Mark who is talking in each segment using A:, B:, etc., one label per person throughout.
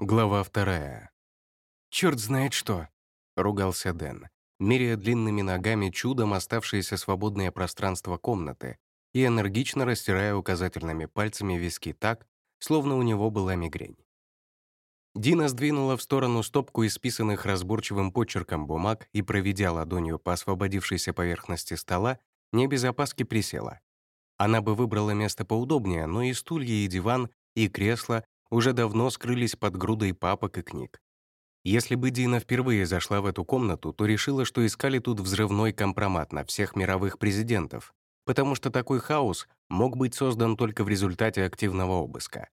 A: Глава вторая. «Черт знает что!» — ругался Дэн, меряя длинными ногами чудом оставшееся свободное пространство комнаты и энергично растирая указательными пальцами виски так, словно у него была мигрень. Дина сдвинула в сторону стопку исписанных разборчивым почерком бумаг и, проведя ладонью по освободившейся поверхности стола, не без опаски присела. Она бы выбрала место поудобнее, но и стулья, и диван, и кресло уже давно скрылись под грудой папок и книг. Если бы Дина впервые зашла в эту комнату, то решила, что искали тут взрывной компромат на всех мировых президентов, потому что такой хаос мог быть создан только в результате активного обыска.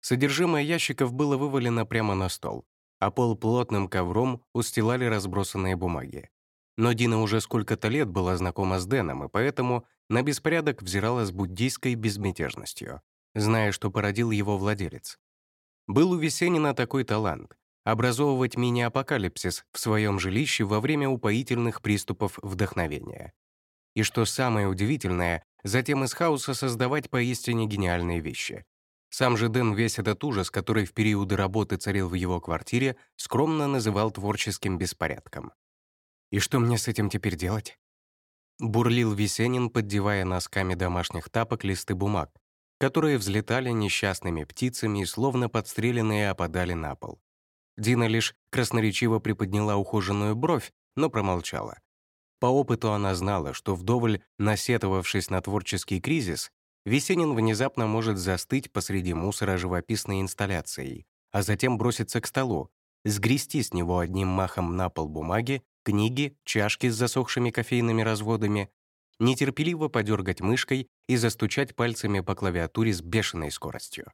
A: Содержимое ящиков было вывалено прямо на стол, а пол плотным ковром устилали разбросанные бумаги. Но Дина уже сколько-то лет была знакома с Дэном, и поэтому на беспорядок взирала с буддийской безмятежностью, зная, что породил его владелец. Был у Весенина такой талант — образовывать мини-апокалипсис в своем жилище во время упоительных приступов вдохновения. И что самое удивительное, затем из хаоса создавать поистине гениальные вещи. Сам же Дэн весь этот ужас, который в периоды работы царил в его квартире, скромно называл творческим беспорядком. «И что мне с этим теперь делать?» Бурлил Весенин, поддевая носками домашних тапок листы бумаг, которые взлетали несчастными птицами и словно подстреленные опадали на пол. Дина лишь красноречиво приподняла ухоженную бровь, но промолчала. По опыту она знала, что вдоволь насетовавшись на творческий кризис, Весенин внезапно может застыть посреди мусора живописной инсталляцией, а затем броситься к столу, сгрести с него одним махом на пол бумаги, книги, чашки с засохшими кофейными разводами, нетерпеливо подергать мышкой и застучать пальцами по клавиатуре с бешеной скоростью.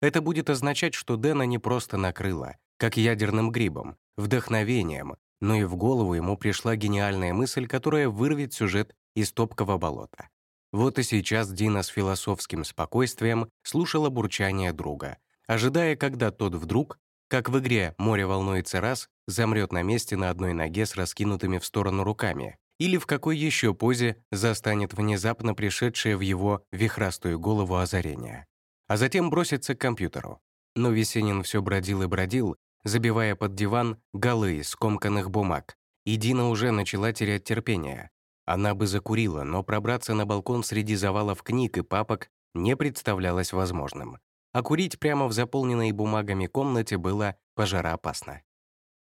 A: Это будет означать, что Дэна не просто накрыло, как ядерным грибом, вдохновением, но и в голову ему пришла гениальная мысль, которая вырвет сюжет из топкого болота. Вот и сейчас Дина с философским спокойствием слушала бурчание друга, ожидая, когда тот вдруг, как в игре «Море волнуется раз», замрет на месте на одной ноге с раскинутыми в сторону руками, или в какой еще позе застанет внезапно пришедшее в его вихрастую голову озарение. А затем бросится к компьютеру. Но Весенин все бродил и бродил, забивая под диван голы из скомканных бумаг, и Дина уже начала терять терпение. Она бы закурила, но пробраться на балкон среди завалов книг и папок не представлялось возможным. А курить прямо в заполненной бумагами комнате было пожароопасно.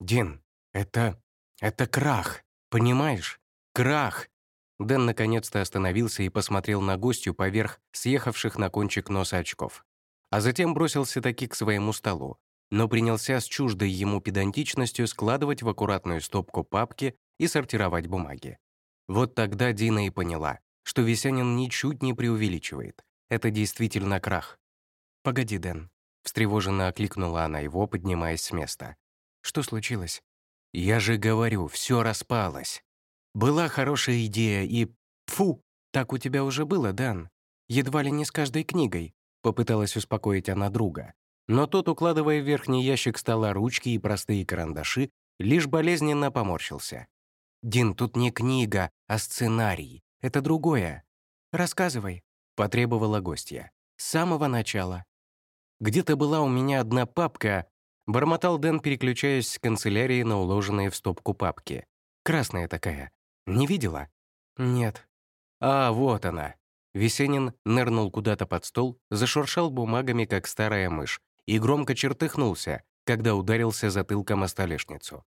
A: «Дин, это... это крах, понимаешь? Крах!» Дэн наконец-то остановился и посмотрел на гостью поверх съехавших на кончик носа очков. А затем бросился таки к своему столу, но принялся с чуждой ему педантичностью складывать в аккуратную стопку папки и сортировать бумаги. Вот тогда Дина и поняла, что Весянин ничуть не преувеличивает. Это действительно крах. «Погоди, Дэн», — встревоженно окликнула она его, поднимаясь с места. «Что случилось?» «Я же говорю, все распалось. Была хорошая идея и... Фу! Так у тебя уже было, Дан. Едва ли не с каждой книгой», — попыталась успокоить она друга. Но тот, укладывая в верхний ящик стола ручки и простые карандаши, лишь болезненно поморщился. «Дин, тут не книга, а сценарий. Это другое. Рассказывай», — потребовала гостья. «С самого начала». «Где-то была у меня одна папка», — бормотал Дэн, переключаясь с канцелярии на уложенные в стопку папки. «Красная такая. Не видела? Нет. А, вот она. Весенин нырнул куда-то под стол, зашуршал бумагами, как старая мышь, и громко чертыхнулся, когда ударился затылком о столешницу.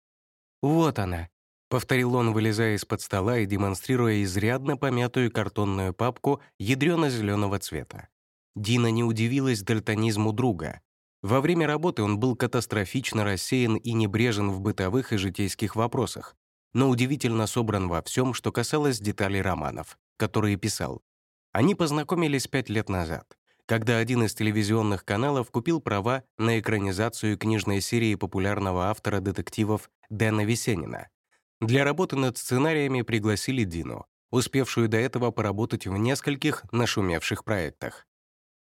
A: «Вот она», — повторил он, вылезая из-под стола и демонстрируя изрядно помятую картонную папку ядрёно-зелёного цвета. Дина не удивилась дальтонизму друга. Во время работы он был катастрофично рассеян и небрежен в бытовых и житейских вопросах, но удивительно собран во всем, что касалось деталей романов, которые писал. Они познакомились пять лет назад, когда один из телевизионных каналов купил права на экранизацию книжной серии популярного автора детективов Дэна Весенина. Для работы над сценариями пригласили Дину, успевшую до этого поработать в нескольких нашумевших проектах.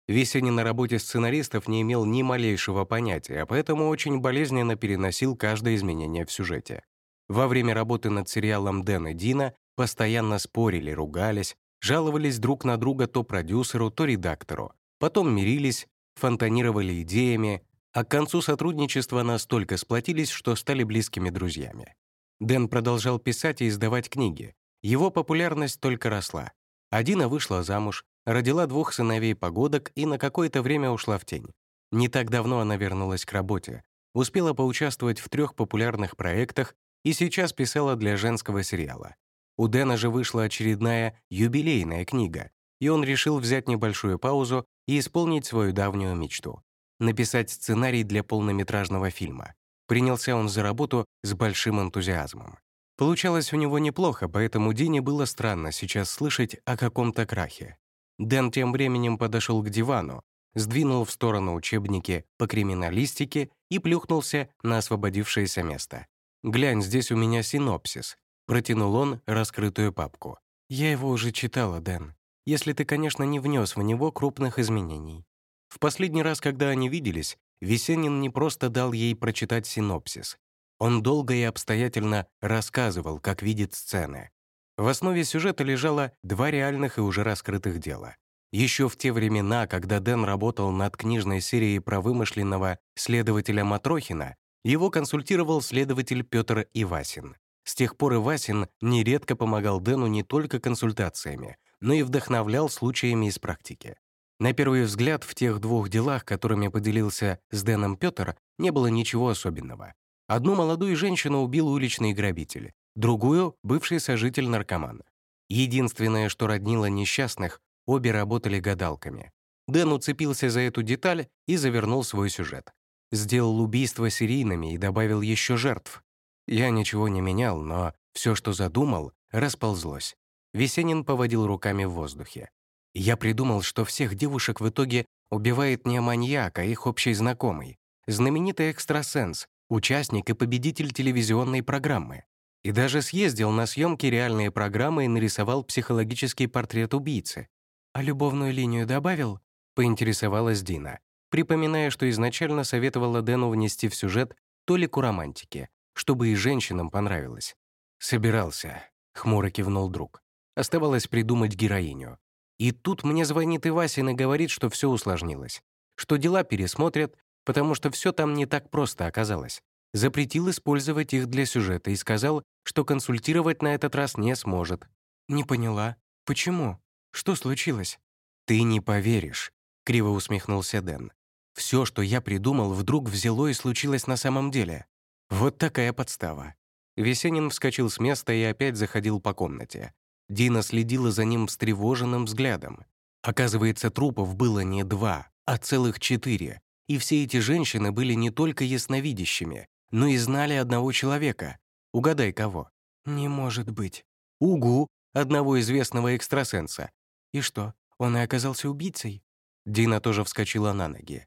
A: Весенин на работе сценаристов не имел ни малейшего понятия, поэтому очень болезненно переносил каждое изменение в сюжете. Во время работы над сериалом Дэн и Дина постоянно спорили, ругались, жаловались друг на друга то продюсеру, то редактору. Потом мирились, фонтанировали идеями, А к концу сотрудничества настолько сплотились, что стали близкими друзьями. Дэн продолжал писать и издавать книги. Его популярность только росла. Адина вышла замуж, родила двух сыновей-погодок и на какое-то время ушла в тень. Не так давно она вернулась к работе, успела поучаствовать в трех популярных проектах и сейчас писала для женского сериала. У Дэна же вышла очередная юбилейная книга, и он решил взять небольшую паузу и исполнить свою давнюю мечту — написать сценарий для полнометражного фильма. Принялся он за работу с большим энтузиазмом. Получалось у него неплохо, поэтому Дине было странно сейчас слышать о каком-то крахе. Дэн тем временем подошел к дивану, сдвинул в сторону учебники по криминалистике и плюхнулся на освободившееся место. «Глянь, здесь у меня синопсис», — протянул он раскрытую папку. «Я его уже читала, Дэн. Если ты, конечно, не внес в него крупных изменений». В последний раз, когда они виделись, Весенин не просто дал ей прочитать синопсис. Он долго и обстоятельно рассказывал, как видит сцены. В основе сюжета лежало два реальных и уже раскрытых дела. Еще в те времена, когда Дэн работал над книжной серией про вымышленного следователя Матрохина, его консультировал следователь Петр Ивасин. С тех пор Ивасин нередко помогал Дэну не только консультациями, но и вдохновлял случаями из практики. На первый взгляд, в тех двух делах, которыми поделился с Дэном Пётр, не было ничего особенного. Одну молодую женщину убил уличный грабитель, другую — бывший сожитель наркомана. Единственное, что роднило несчастных, обе работали гадалками. Дэн уцепился за эту деталь и завернул свой сюжет. Сделал убийства серийными и добавил еще жертв. Я ничего не менял, но все, что задумал, расползлось. Весенин поводил руками в воздухе. Я придумал, что всех девушек в итоге убивает не маньяк, а их общий знакомый, знаменитый экстрасенс, участник и победитель телевизионной программы. И даже съездил на съемки реальной программы и нарисовал психологический портрет убийцы. «А любовную линию добавил?» — поинтересовалась Дина, припоминая, что изначально советовала Дэну внести в сюжет толику романтики, чтобы и женщинам понравилось. «Собирался», — хмуро кивнул друг. Оставалось придумать героиню. И тут мне звонит Ивасин и говорит, что все усложнилось, что дела пересмотрят, потому что все там не так просто оказалось. Запретил использовать их для сюжета и сказал, что консультировать на этот раз не сможет. «Не поняла. Почему? Что случилось?» «Ты не поверишь», — криво усмехнулся Дэн. «Все, что я придумал, вдруг взяло и случилось на самом деле. Вот такая подстава». Весенин вскочил с места и опять заходил по комнате. Дина следила за ним встревоженным взглядом. Оказывается, трупов было не два, а целых четыре. И все эти женщины были не только ясновидящими, но и знали одного человека. Угадай, кого? «Не может быть». «Угу», одного известного экстрасенса. И что, он и оказался убийцей? Дина тоже вскочила на ноги.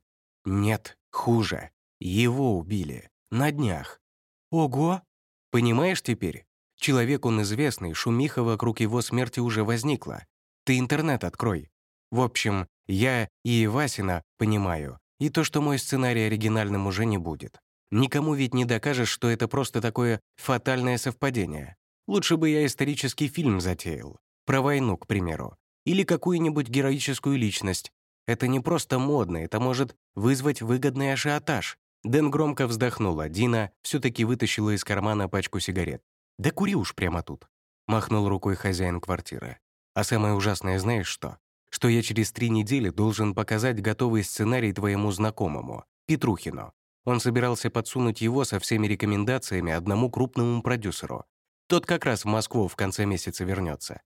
A: Нет, хуже. Его убили. На днях. Ого! Понимаешь теперь? Человек он известный, шумиха вокруг его смерти уже возникла. Ты интернет открой. В общем, я и Васина понимаю, и то, что мой сценарий оригинальным уже не будет. Никому ведь не докажешь, что это просто такое фатальное совпадение. Лучше бы я исторический фильм затеял. Про войну, к примеру. Или какую-нибудь героическую личность. Это не просто модно, это может вызвать выгодный ажиотаж. Дэн громко вздохнула, Дина все таки вытащила из кармана пачку сигарет. «Да кури уж прямо тут», — махнул рукой хозяин квартиры. «А самое ужасное знаешь что? Что я через три недели должен показать готовый сценарий твоему знакомому, Петрухину. Он собирался подсунуть его со всеми рекомендациями одному крупному продюсеру. Тот как раз в Москву в конце месяца вернется.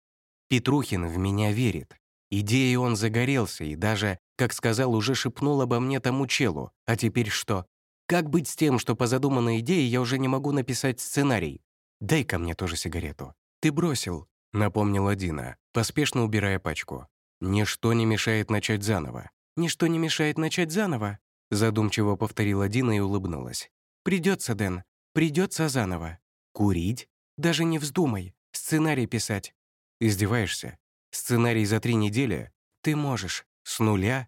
A: Петрухин в меня верит. Идеей он загорелся и даже, как сказал, уже шепнул обо мне тому челу. А теперь что? Как быть с тем, что по задуманной идее я уже не могу написать сценарий? дай ко мне тоже сигарету». «Ты бросил», — напомнила Дина, поспешно убирая пачку. «Ничто не мешает начать заново». «Ничто не мешает начать заново», — задумчиво повторила Дина и улыбнулась. «Придется, Дэн, придется заново. Курить? Даже не вздумай. Сценарий писать». «Издеваешься? Сценарий за три недели? Ты можешь. С нуля?»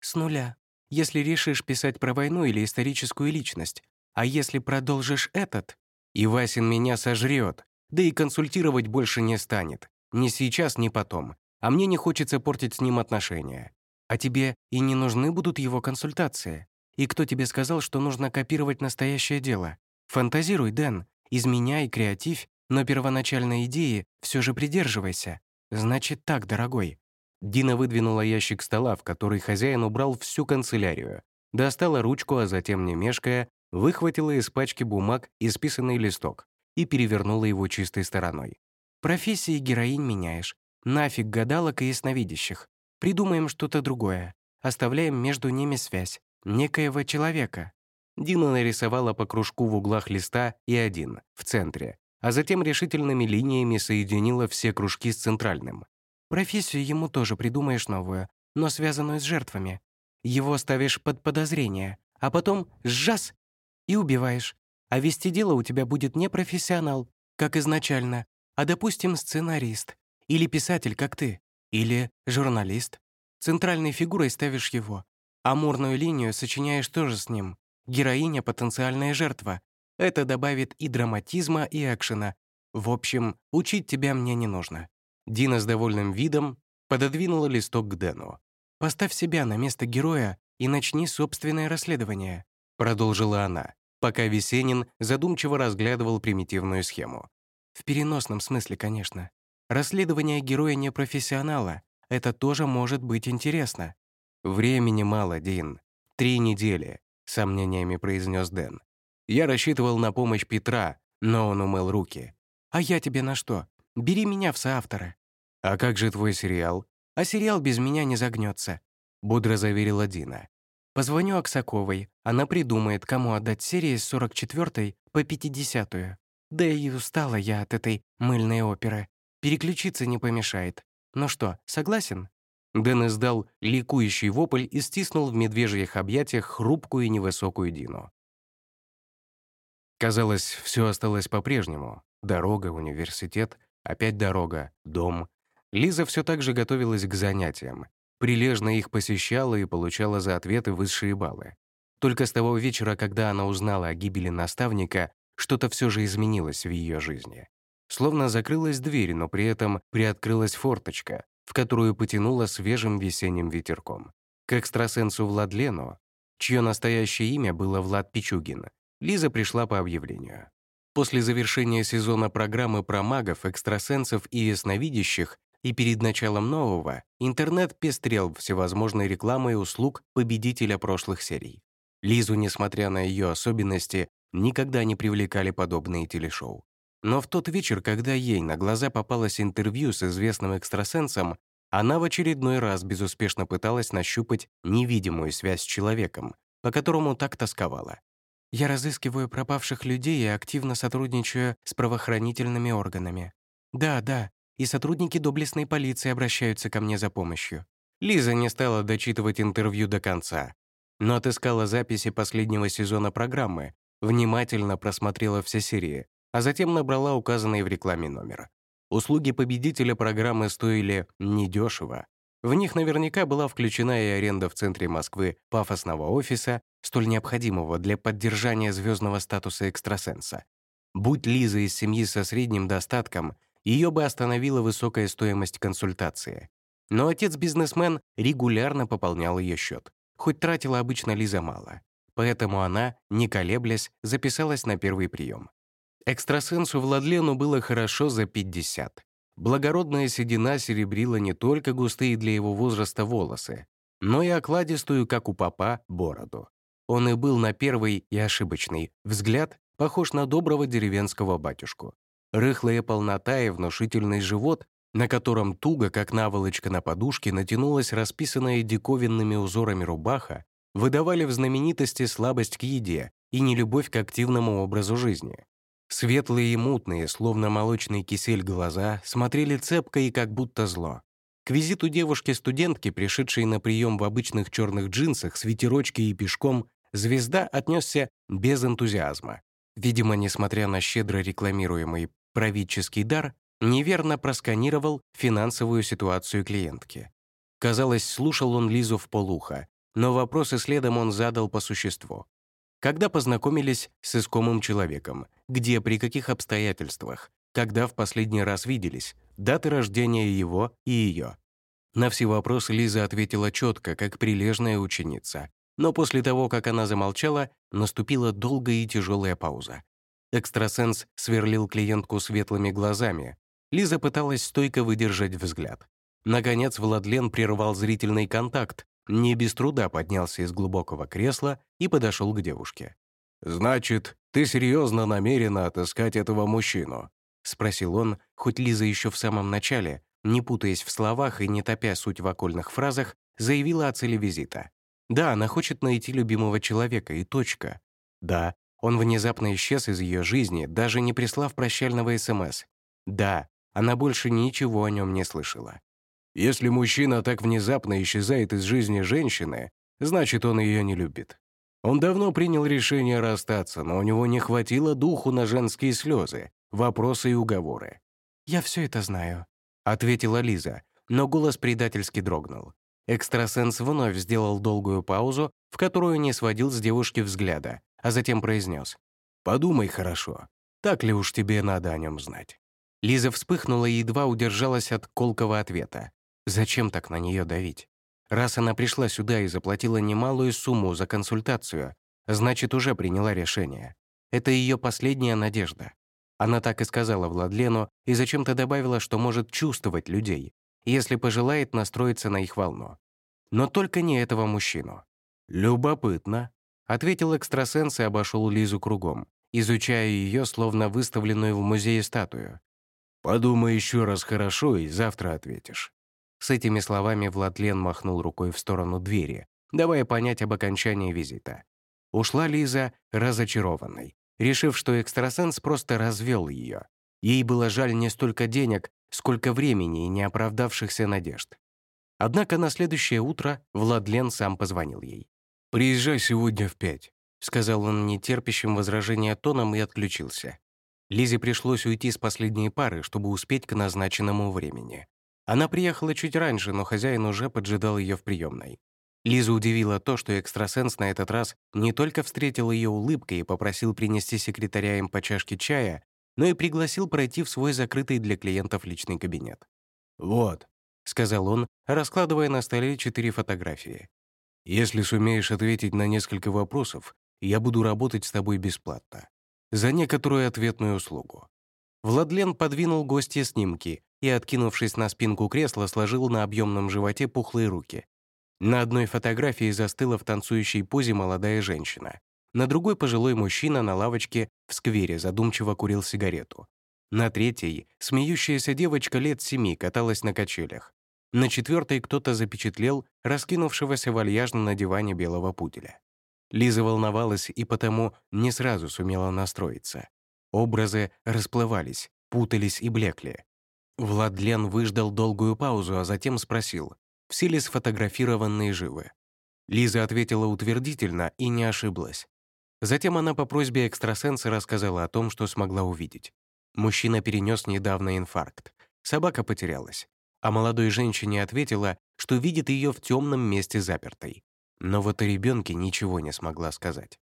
A: «С нуля. Если решишь писать про войну или историческую личность. А если продолжишь этот, и Васин меня сожрет, да и консультировать больше не станет. Ни сейчас, ни потом. А мне не хочется портить с ним отношения. А тебе и не нужны будут его консультации.
B: И кто тебе сказал, что нужно копировать настоящее дело? Фантазируй, Дэн, изменяй, креатив, но первоначальной идеи все же придерживайся. Значит так, дорогой».
A: Дина выдвинула ящик стола, в который хозяин убрал всю канцелярию, достала ручку, а затем, не мешкая, выхватила из пачки бумаг исписанный листок и перевернула его чистой стороной.
B: «Профессии героинь меняешь. Нафиг гадалок и ясновидящих. Придумаем что-то другое. Оставляем между ними связь. Некоего человека».
A: Дина нарисовала по кружку в углах листа и один, в центре, а затем решительными линиями соединила все кружки с центральным.
B: «Профессию ему тоже придумаешь новую, но связанную с жертвами. Его ставишь под подозрение, а потом сжас и убиваешь. А вести дело у тебя будет не профессионал, как изначально, а, допустим, сценарист. Или писатель, как ты. Или журналист. Центральной фигурой ставишь его. Амурную линию сочиняешь тоже с ним. Героиня — потенциальная жертва. Это добавит и драматизма, и экшена. В общем, учить тебя мне не нужно».
A: Дина с довольным видом пододвинула листок к Дэну.
B: «Поставь себя на место героя и начни собственное расследование», —
A: продолжила она, пока Весенин задумчиво разглядывал примитивную схему.
B: «В переносном смысле, конечно. Расследование героя не профессионала. Это тоже может быть интересно».
A: «Времени мало, Дин. Три недели сомнениями произнес Дэн. Я рассчитывал на помощь Петра, но он умыл руки.
B: А я тебе на что? Бери меня в соавторы.
A: А как же твой сериал?
B: А сериал без меня не загнется, бодро заверила Дина. Позвоню Аксаковой, она придумает, кому отдать серии с 44 по 50 -ю. Да и устала я от этой мыльной оперы. Переключиться не помешает. Ну что, согласен?
A: Дэн издал ликующий вопль и стиснул в медвежьих объятиях хрупкую и невысокую Дину. Казалось, все осталось по-прежнему. Дорога, университет, опять дорога, дом. Лиза все так же готовилась к занятиям. Прилежно их посещала и получала за ответы высшие баллы. Только с того вечера, когда она узнала о гибели наставника, что-то все же изменилось в ее жизни. Словно закрылась дверь, но при этом приоткрылась форточка, в которую потянуло свежим весенним ветерком. К экстрасенсу Владлену, чье настоящее имя было Влад Пичугин, Лиза пришла по объявлению. После завершения сезона программы про магов, экстрасенсов и ясновидящих и перед началом нового, интернет пестрел всевозможной рекламой услуг победителя прошлых серий. Лизу, несмотря на ее особенности, никогда не привлекали подобные телешоу. Но в тот вечер, когда ей на глаза попалось интервью с известным экстрасенсом, она в очередной раз безуспешно пыталась нащупать невидимую связь с человеком, по которому так тосковала.
B: «Я разыскиваю пропавших людей и активно сотрудничаю с правоохранительными органами. Да, да, и сотрудники доблестной полиции обращаются ко мне за помощью».
A: Лиза не стала дочитывать интервью до конца, но отыскала записи последнего сезона программы, внимательно просмотрела все серии, а затем набрала указанный в рекламе номер. Услуги победителя программы стоили недешево. В них наверняка была включена и аренда в центре Москвы пафосного офиса, столь необходимого для поддержания звездного статуса экстрасенса. Будь Лиза из семьи со средним достатком, ее бы остановила высокая стоимость консультации. Но отец-бизнесмен регулярно пополнял ее счет, хоть тратила обычно Лиза мало. Поэтому она, не колеблясь, записалась на первый прием. Экстрасенсу Владлену было хорошо за 50. Благородная седина серебрила не только густые для его возраста волосы, но и окладистую, как у папа, бороду. Он и был на первый и ошибочный взгляд похож на доброго деревенского батюшку. Рыхлая полнота и внушительный живот, на котором туго, как наволочка на подушке, натянулась расписанная диковинными узорами рубаха, выдавали в знаменитости слабость к еде и нелюбовь к активному образу жизни. Светлые и мутные, словно молочный кисель глаза, смотрели цепко и как будто зло. К визиту девушки-студентки, пришедшей на прием в обычных черных джинсах с ветерочки и пешком, звезда отнесся без энтузиазма. Видимо, несмотря на щедро рекламируемый правительский дар, неверно просканировал финансовую ситуацию клиентки. Казалось, слушал он Лизу в полуха, но вопросы следом он задал по существу. Когда познакомились с искомым человеком, где, при каких обстоятельствах, когда в последний раз виделись, даты рождения его и ее. На все вопросы Лиза ответила четко, как прилежная ученица. Но после того, как она замолчала, наступила долгая и тяжелая пауза. Экстрасенс сверлил клиентку светлыми глазами. Лиза пыталась стойко выдержать взгляд. Наконец Владлен прервал зрительный контакт, не без труда поднялся из глубокого кресла и подошел к девушке. «Значит, ты серьезно намерена отыскать этого мужчину?» — спросил он, хоть Лиза еще в самом начале, не путаясь в словах и не топя суть в окольных фразах, заявила о цели визита. Да, она хочет найти любимого человека, и точка. Да, он внезапно исчез из ее жизни, даже не прислав прощального СМС. Да, она больше ничего о нем не слышала. Если мужчина так внезапно исчезает из жизни женщины, значит, он ее не любит. Он давно принял решение расстаться, но у него не хватило духу на женские слезы, вопросы и уговоры.
B: «Я все это знаю», —
A: ответила Лиза, но голос предательски дрогнул. Экстрасенс вновь сделал долгую паузу, в которую не сводил с девушки взгляда, а затем произнес. «Подумай хорошо, так ли уж тебе надо о нем знать?» Лиза вспыхнула и едва удержалась от колкого ответа. Зачем так на нее давить? Раз она пришла сюда и заплатила немалую сумму за консультацию, значит, уже приняла решение. Это ее последняя надежда. Она так и сказала Владлену и зачем-то добавила, что может чувствовать людей, если пожелает настроиться на их волну. Но только не этого мужчину. «Любопытно», — ответил экстрасенс и обошел Лизу кругом, изучая ее, словно выставленную в музее статую. «Подумай еще раз хорошо, и завтра ответишь». С этими словами Владлен махнул рукой в сторону двери, давая понять об окончании визита. Ушла Лиза разочарованной, решив, что экстрасенс просто развел ее. Ей было жаль не столько денег, сколько времени и неоправдавшихся надежд. Однако на следующее утро Владлен сам позвонил ей. «Приезжай сегодня в пять», — сказал он нетерпящим возражения тоном и отключился. Лизе пришлось уйти с последней пары, чтобы успеть к назначенному времени. Она приехала чуть раньше, но хозяин уже поджидал ее в приемной. Лизу удивило то, что экстрасенс на этот раз не только встретил ее улыбкой и попросил принести секретаря им по чашке чая, но и пригласил пройти в свой закрытый для клиентов личный кабинет. «Вот», — сказал он, раскладывая на столе четыре фотографии. «Если сумеешь ответить на несколько вопросов, я буду работать с тобой бесплатно. За некоторую ответную услугу». Владлен подвинул гостье снимки, и, откинувшись на спинку кресла, сложил на объемном животе пухлые руки. На одной фотографии застыла в танцующей позе молодая женщина. На другой пожилой мужчина на лавочке в сквере задумчиво курил сигарету. На третьей смеющаяся девочка лет семи каталась на качелях. На четвертой кто-то запечатлел раскинувшегося вальяжно на диване белого пуделя. Лиза волновалась и потому не сразу сумела настроиться. Образы расплывались, путались и блекли. Владлен выждал долгую паузу, а затем спросил, все ли сфотографированные живы. Лиза ответила утвердительно и не ошиблась. Затем она по просьбе экстрасенса рассказала о том, что смогла увидеть. Мужчина перенес недавно инфаркт. Собака потерялась. А молодой женщине ответила, что видит ее в темном месте запертой. Но вот о ребенке ничего не смогла сказать.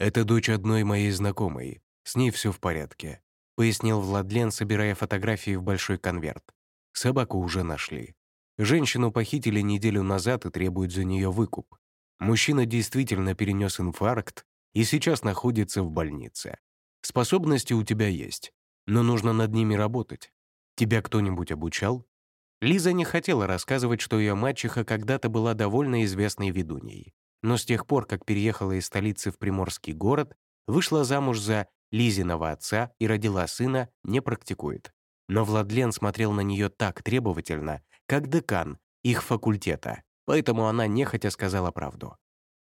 A: «Это дочь одной моей знакомой. С ней все в порядке пояснил Владлен, собирая фотографии в большой конверт. Собаку уже нашли. Женщину похитили неделю назад и требуют за нее выкуп. Мужчина действительно перенес инфаркт и сейчас находится в больнице. Способности у тебя есть, но нужно над ними работать. Тебя кто-нибудь обучал? Лиза не хотела рассказывать, что ее мачеха когда-то была довольно известной ведуньей, но с тех пор, как переехала из столицы в приморский город, вышла замуж за Лизиного отца и родила сына, не практикует. Но Владлен смотрел на нее так требовательно, как декан их факультета, поэтому она нехотя сказала правду.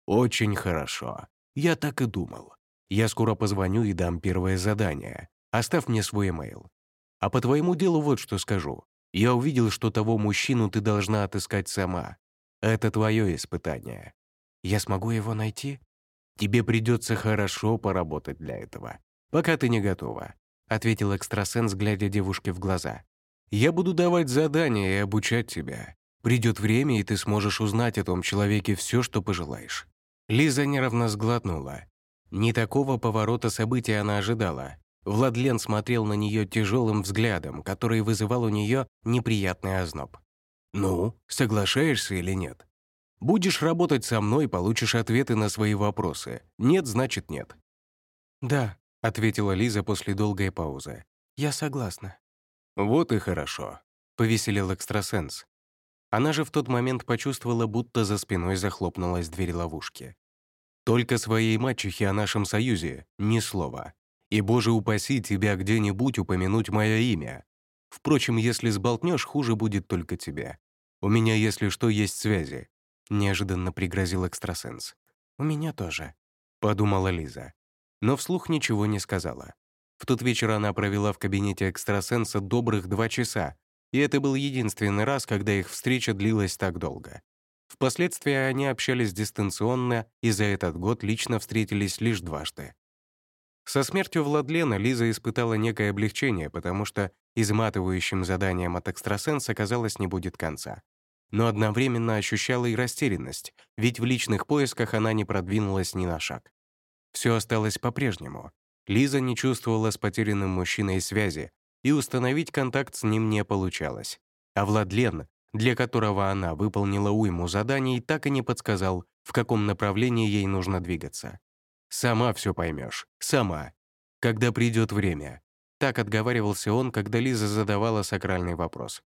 A: «Очень хорошо. Я так и думал. Я скоро позвоню и дам первое задание. Оставь мне свой email. А по твоему делу вот что скажу. Я увидел, что того мужчину ты должна отыскать сама. Это твое испытание. Я смогу его найти? Тебе придется хорошо поработать для этого. «Пока ты не готова», — ответил экстрасенс, глядя девушке в глаза. «Я буду давать задания и обучать тебя. Придет время, и ты сможешь узнать о том человеке все, что пожелаешь». Лиза нервно сглотнула. Не такого поворота события она ожидала. Владлен смотрел на нее тяжелым взглядом, который вызывал у нее неприятный озноб. «Ну, соглашаешься или нет?» Будешь работать со мной, получишь ответы на свои вопросы. Нет, значит нет».
B: «Да», — ответила Лиза после долгой паузы.
A: «Я согласна». «Вот и хорошо», — повеселил экстрасенс. Она же в тот момент почувствовала, будто за спиной захлопнулась дверь ловушки. «Только своей мачехе о нашем союзе ни слова. И, боже упаси, тебя где-нибудь упомянуть мое имя. Впрочем, если сболтнешь, хуже будет только тебе. У меня, если что, есть связи», — неожиданно пригрозил экстрасенс.
B: «У меня тоже», —
A: подумала Лиза. Но вслух ничего не сказала. В тот вечер она провела в кабинете экстрасенса добрых два часа, и это был единственный раз, когда их встреча длилась так долго. Впоследствии они общались дистанционно и за этот год лично встретились лишь дважды. Со смертью Владлена Лиза испытала некое облегчение, потому что изматывающим заданием от экстрасенса, казалось, не будет конца. Но одновременно ощущала и растерянность, ведь в личных поисках она не продвинулась ни на шаг. Все осталось по-прежнему. Лиза не чувствовала с потерянным мужчиной связи, и установить контакт с ним не получалось. А Владлен, для которого она выполнила уйму заданий, так и не подсказал, в каком направлении ей нужно двигаться. Сама все поймешь. Сама. Когда придет время. Так отговаривался он, когда Лиза задавала сакральный вопрос.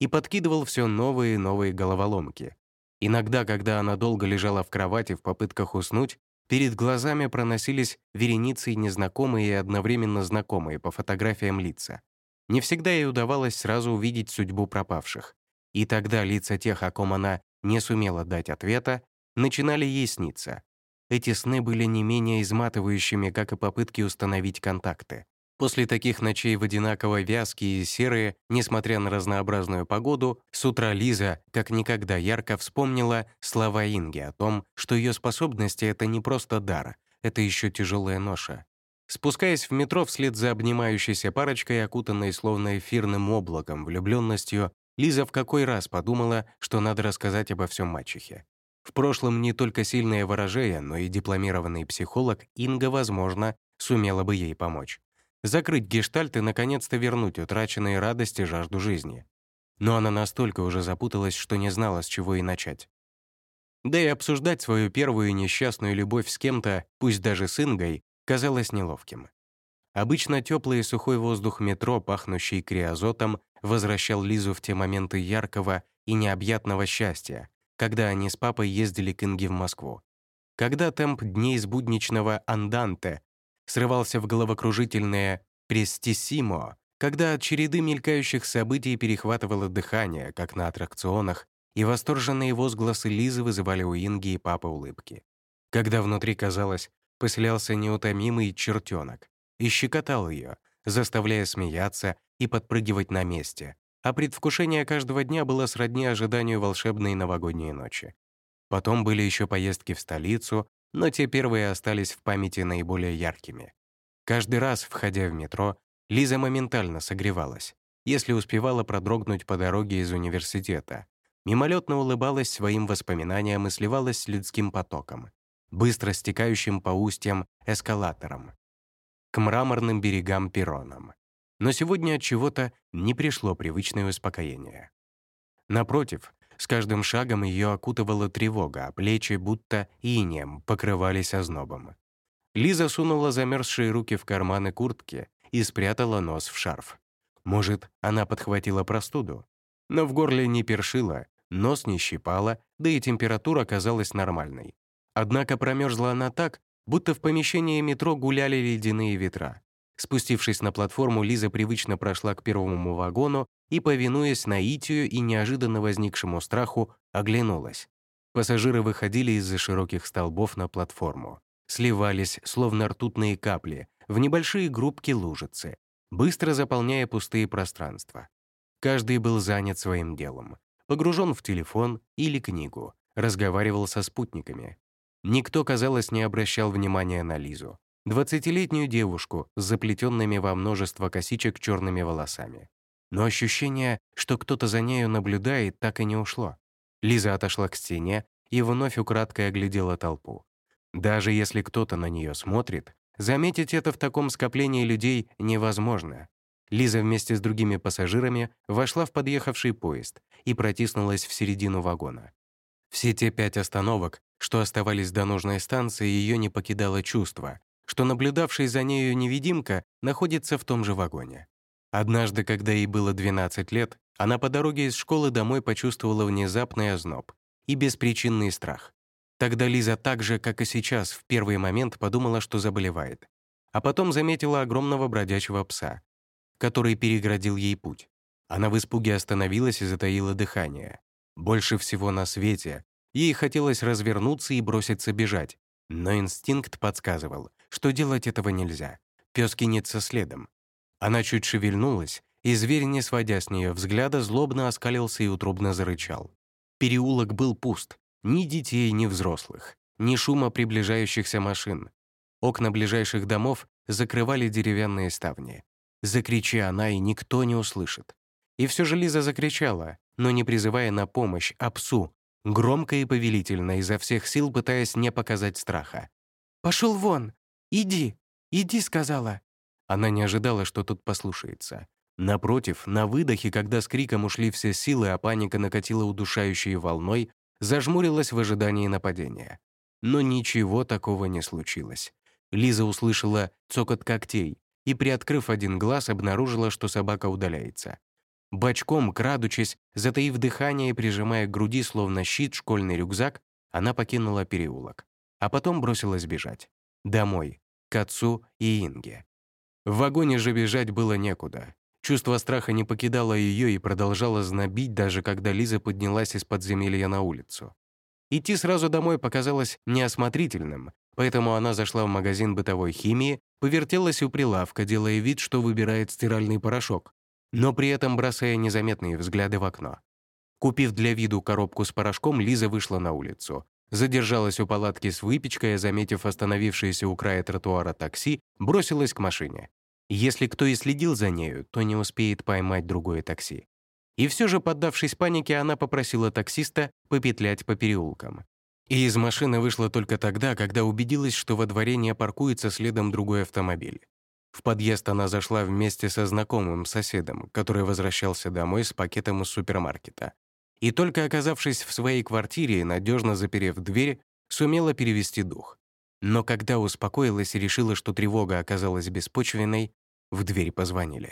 A: И подкидывал все новые и новые головоломки. Иногда, когда она долго лежала в кровати в попытках уснуть, перед глазами проносились вереницы незнакомые и одновременно знакомые по фотографиям лица. Не всегда ей удавалось сразу увидеть судьбу пропавших. И тогда лица тех, о ком она не сумела дать ответа, начинали ей сниться. Эти сны были не менее изматывающими, как и попытки установить контакты. После таких ночей в одинаково вязкие и серые, несмотря на разнообразную погоду, с утра Лиза как никогда ярко вспомнила слова Инги о том, что ее способности — это не просто дар, это еще тяжелая ноша. Спускаясь в метро вслед за обнимающейся парочкой, окутанной словно эфирным облаком, влюбленностью, Лиза в какой раз подумала, что надо рассказать обо всем мачехе. В прошлом не только сильная ворожея, но и дипломированный психолог Инга, возможно, сумела бы ей помочь. Закрыть гештальт и, наконец-то, вернуть утраченные радости жажду жизни. Но она настолько уже запуталась, что не знала, с чего и начать. Да и обсуждать свою первую несчастную любовь с кем-то, пусть даже с Ингой, казалось неловким. Обычно теплый и сухой воздух метро, пахнущий криозотом, возвращал Лизу в те моменты яркого и необъятного счастья, когда они с папой ездили к Инге в Москву. Когда темп дней из будничного «анданте» срывался в головокружительное «престиссимо», когда от череды мелькающих событий перехватывало дыхание, как на аттракционах, и восторженные возгласы Лизы вызывали у Инги и папы улыбки. Когда внутри, казалось, поселялся неутомимый чертенок и щекотал ее, заставляя смеяться и подпрыгивать на месте, а предвкушение каждого дня было сродни ожиданию волшебной новогодней ночи. Потом были еще поездки в столицу, но те первые остались в памяти наиболее яркими. Каждый раз, входя в метро, Лиза моментально согревалась, если успевала продрогнуть по дороге из университета. Мимолетно улыбалась своим воспоминаниям и сливалась с людским потоком, быстро стекающим по устьям эскалатором, к мраморным берегам перронам но сегодня от чего-то не пришло привычное успокоение. Напротив, с каждым шагом ее окутывала тревога, а плечи будто инеем покрывались ознобом. Лиза сунула замерзшие руки в карманы куртки и спрятала нос в шарф. Может, она подхватила простуду? Но в горле не першила, нос не щипала, да и температура казалась нормальной. Однако промерзла она так, будто в помещении метро гуляли ледяные ветра. Спустившись на платформу, Лиза привычно прошла к первому вагону и, повинуясь наитию и неожиданно возникшему страху, оглянулась. Пассажиры выходили из-за широких столбов на платформу. Сливались, словно ртутные капли, в небольшие группки лужицы, быстро заполняя пустые пространства. Каждый был занят своим делом, погружен в телефон или книгу, разговаривал со спутниками. Никто, казалось, не обращал внимания на Лизу. Двадцатилетнюю девушку с заплетенными во множество косичек черными волосами. Но ощущение, что кто-то за нею наблюдает, так и не ушло. Лиза отошла к стене и вновь украдкой оглядела толпу. Даже если кто-то на нее смотрит, заметить это в таком скоплении людей невозможно. Лиза вместе с другими пассажирами вошла в подъехавший поезд и протиснулась в середину вагона. Все те пять остановок, что оставались до нужной станции, ее не покидало чувство, что наблюдавший за нею невидимка находится в том же вагоне. Однажды, когда ей было 12 лет, она по дороге из школы домой почувствовала внезапный озноб и беспричинный страх. Тогда Лиза так же, как и сейчас, в первый момент подумала, что заболевает. А потом заметила огромного бродячего пса, который переградил ей путь. Она в испуге остановилась и затаила дыхание. Больше всего на свете ей хотелось развернуться и броситься бежать, но инстинкт подсказывал, что делать этого нельзя. Пес кинется следом. Она чуть шевельнулась, и зверь, не сводя с нее взгляда, злобно оскалился и утробно зарычал. Переулок был пуст. Ни детей, ни взрослых. Ни шума приближающихся машин. Окна ближайших домов закрывали деревянные ставни. Закричи она, и никто не услышит. И все же Лиза закричала, но не призывая на помощь, а псу, громко и повелительно, изо всех сил пытаясь не показать страха.
B: «Пошел вон! Иди! Иди!» — сказала.
A: Она не ожидала, что тут послушается. Напротив, на выдохе, когда с криком ушли все силы, а паника накатила удушающей волной, зажмурилась в ожидании нападения. Но ничего такого не случилось. Лиза услышала цокот когтей и, приоткрыв один глаз, обнаружила, что собака удаляется. Бочком, крадучись, затаив дыхание и прижимая к груди, словно щит, школьный рюкзак, она покинула переулок. А потом бросилась бежать. Домой, к отцу и Инге. В вагоне же бежать было некуда. Чувство страха не покидало ее и продолжало знобить, даже когда Лиза поднялась из подземелья на улицу. Идти сразу домой показалось неосмотрительным, поэтому она зашла в магазин бытовой химии, повертелась у прилавка, делая вид, что выбирает стиральный порошок, но при этом бросая незаметные взгляды в окно. Купив для виду коробку с порошком, Лиза вышла на улицу. Задержалась у палатки с выпечкой, заметив остановившееся у края тротуара такси, бросилась к машине. Если кто и следил за нею, то не успеет поймать другое такси. И все же, поддавшись панике, она попросила таксиста попетлять по переулкам. И из машины вышла только тогда, когда убедилась, что во дворе не паркуется следом другой автомобиль. В подъезд она зашла вместе со знакомым соседом, который возвращался домой с пакетом из супермаркета. И только оказавшись в своей квартире, надежно заперев дверь, сумела перевести дух. Но когда успокоилась и решила, что тревога оказалась беспочвенной, в дверь позвонили.